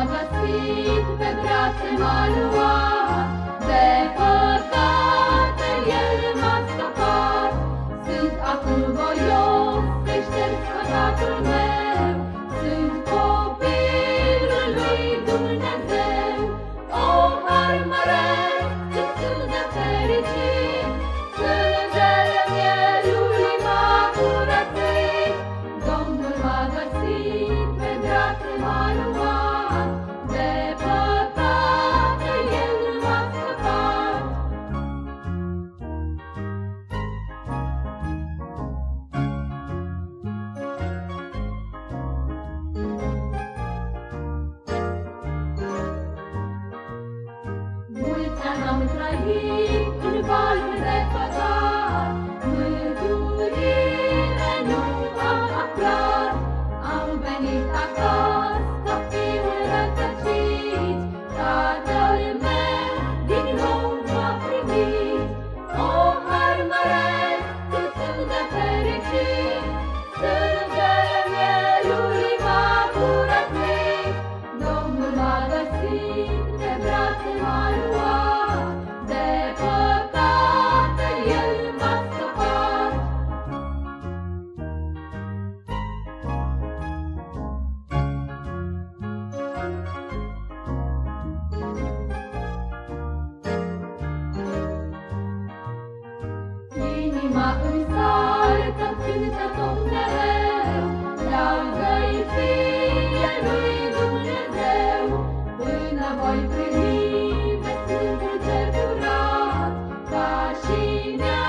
m-a găsit, pe brațe m-a luat, de păcate El m-a scăpat. Sunt acum voios, că șterg păcatul meu, trăit în valul de păcat, Mântuire nu am aflat. Am venit acasă ca fiul rătăcit, Tatăl meu din nou m-a primit. O, har măresc, cât sunt de fericit, Sângele mielului m-a curățit. Domnul m-a găsit, pe brațe m-a Inima îi saltă cântător mereu, Dragă-i fie lui Dumnezeu, Până voi primi pe Sfântul de curat, Ca și ne